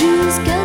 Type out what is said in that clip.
jusqu'à